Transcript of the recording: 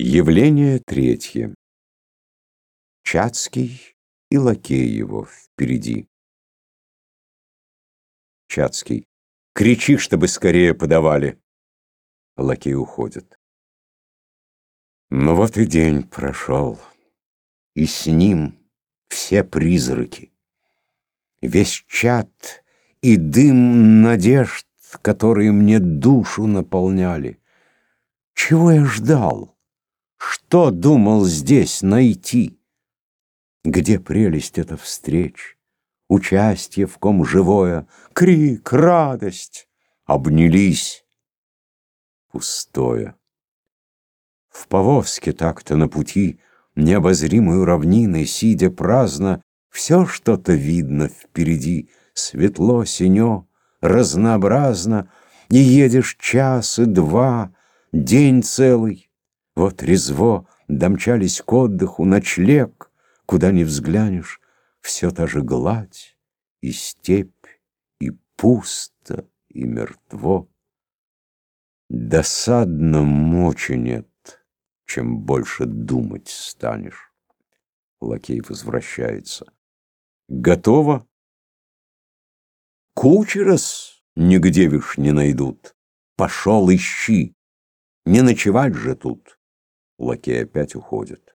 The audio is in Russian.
Явление третье. Чацкий и лакей его впереди. Чацкий. Кричи, чтобы скорее подавали. Лакей уходит. Ну вот и день прошел, и с ним все призраки. Весь чад и дым надежд, которые мне душу наполняли. Чего я ждал? Что думал здесь найти? Где прелесть эта встреч? Участие в ком живое, крик, радость, обнялись. Пустое. В повозке так-то на пути, необозримую равниной, сидя праздно, все что-то видно впереди, светло, синё, разнообразно, и едешь час и два, день целый, вот резво домчались к отдыху, ночлег, Куда ни взглянешь, все та же гладь и степь, и пусто, и мертво. Досадно мочи нет, чем больше думать станешь. Лакей возвращается. Готово? Кучерос нигде вишь не найдут. Пошел ищи. Не ночевать же тут. Лакей опять уходит.